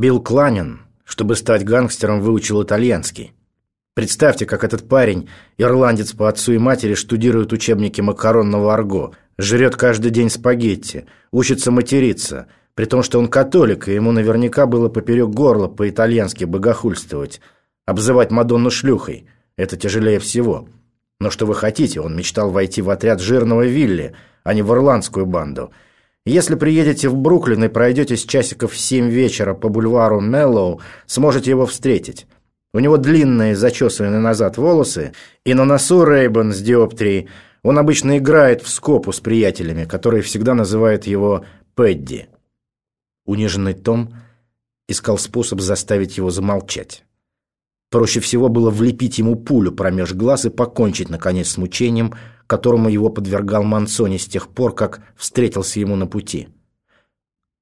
Билл Кланин, чтобы стать гангстером, выучил итальянский. Представьте, как этот парень, ирландец по отцу и матери, штудирует учебники макаронного арго, жрет каждый день спагетти, учится материться, при том, что он католик, и ему наверняка было поперек горла по-итальянски богохульствовать, обзывать Мадонну шлюхой. Это тяжелее всего. Но что вы хотите, он мечтал войти в отряд жирного Вилли, а не в ирландскую банду. Если приедете в Бруклин и пройдете с часиков в семь вечера по бульвару Меллоу, сможете его встретить. У него длинные, зачесанные назад волосы, и на носу Рейбан с диоптрией. Он обычно играет в скопу с приятелями, которые всегда называют его Пэдди. Униженный Том искал способ заставить его замолчать. Проще всего было влепить ему пулю промеж глаз и покончить, наконец, с мучением, которому его подвергал Мансони с тех пор, как встретился ему на пути.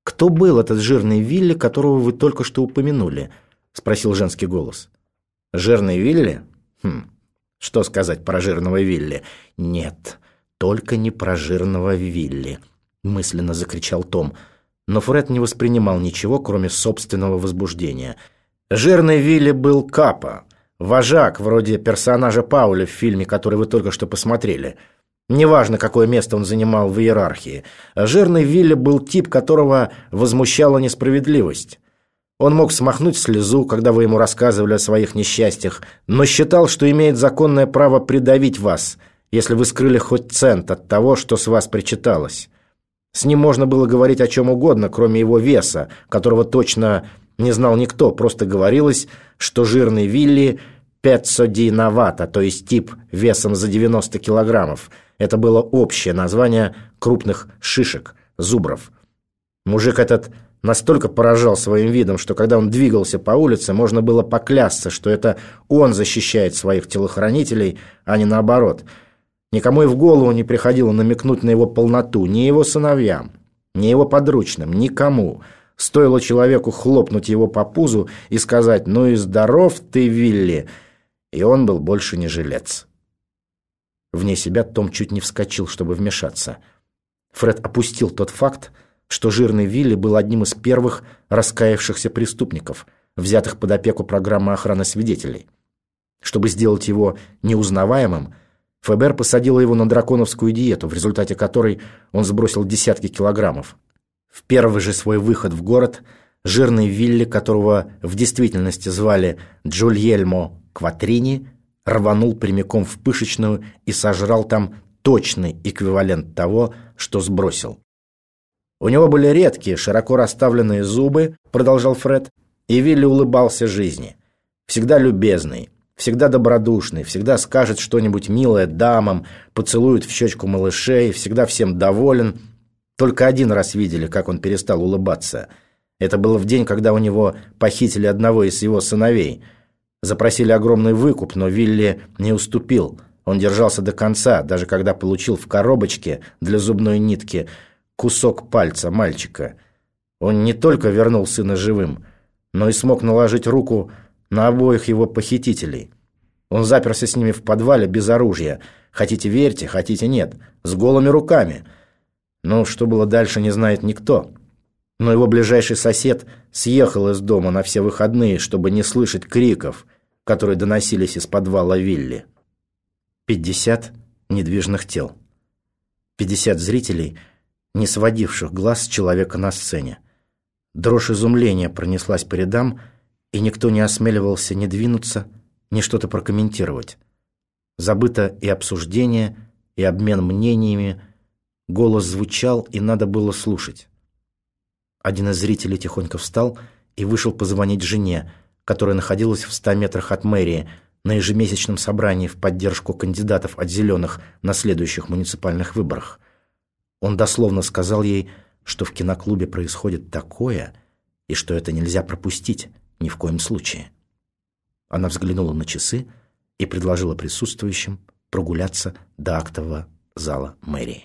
«Кто был этот жирный Вилли, которого вы только что упомянули?» – спросил женский голос. Жирный Вилли? Хм, что сказать про жирного Вилли? Нет, только не про жирного Вилли, мысленно закричал Том. Но Фред не воспринимал ничего, кроме собственного возбуждения. Жирный Вилли был Капа, вожак, вроде персонажа Пауля в фильме, который вы только что посмотрели. Неважно, какое место он занимал в иерархии. Жирный Вилли был тип, которого возмущала несправедливость. Он мог смахнуть слезу, когда вы ему рассказывали о своих несчастьях, но считал, что имеет законное право придавить вас, если вы скрыли хоть цент от того, что с вас причиталось. С ним можно было говорить о чем угодно, кроме его веса, которого точно не знал никто, просто говорилось, что жирный Вилли пятсодиновато, то есть тип весом за 90 килограммов. Это было общее название крупных шишек, зубров. Мужик этот настолько поражал своим видом, что когда он двигался по улице, можно было поклясться, что это он защищает своих телохранителей, а не наоборот. Никому и в голову не приходило намекнуть на его полноту, ни его сыновьям, ни его подручным, никому. Стоило человеку хлопнуть его по пузу и сказать «Ну и здоров ты, Вилли!» И он был больше не жилец. Вне себя Том чуть не вскочил, чтобы вмешаться. Фред опустил тот факт, что жирный Вилли был одним из первых раскаявшихся преступников, взятых под опеку программы охраны свидетелей. Чтобы сделать его неузнаваемым, ФБР посадило его на драконовскую диету, в результате которой он сбросил десятки килограммов. В первый же свой выход в город жирный Вилли, которого в действительности звали Джульельмо Кватрини, рванул прямиком в пышечную и сожрал там точный эквивалент того, что сбросил. У него были редкие, широко расставленные зубы, продолжал Фред, и Вилли улыбался жизни. Всегда любезный, всегда добродушный, всегда скажет что-нибудь милое дамам, поцелует в щечку малышей, всегда всем доволен. Только один раз видели, как он перестал улыбаться. Это было в день, когда у него похитили одного из его сыновей. Запросили огромный выкуп, но Вилли не уступил. Он держался до конца, даже когда получил в коробочке для зубной нитки – кусок пальца мальчика. Он не только вернул сына живым, но и смог наложить руку на обоих его похитителей. Он заперся с ними в подвале без оружия. Хотите верьте, хотите нет, с голыми руками. Но что было дальше, не знает никто. Но его ближайший сосед съехал из дома на все выходные, чтобы не слышать криков, которые доносились из подвала вилли. Пятьдесят недвижных тел. Пятьдесят зрителей – не сводивших глаз с человека на сцене. Дрожь изумления пронеслась по рядам, и никто не осмеливался ни двинуться, ни что-то прокомментировать. Забыто и обсуждение, и обмен мнениями. Голос звучал, и надо было слушать. Один из зрителей тихонько встал и вышел позвонить жене, которая находилась в ста метрах от мэрии, на ежемесячном собрании в поддержку кандидатов от «зеленых» на следующих муниципальных выборах – он дословно сказал ей, что в киноклубе происходит такое, и что это нельзя пропустить ни в коем случае. Она взглянула на часы и предложила присутствующим прогуляться до актового зала мэрии.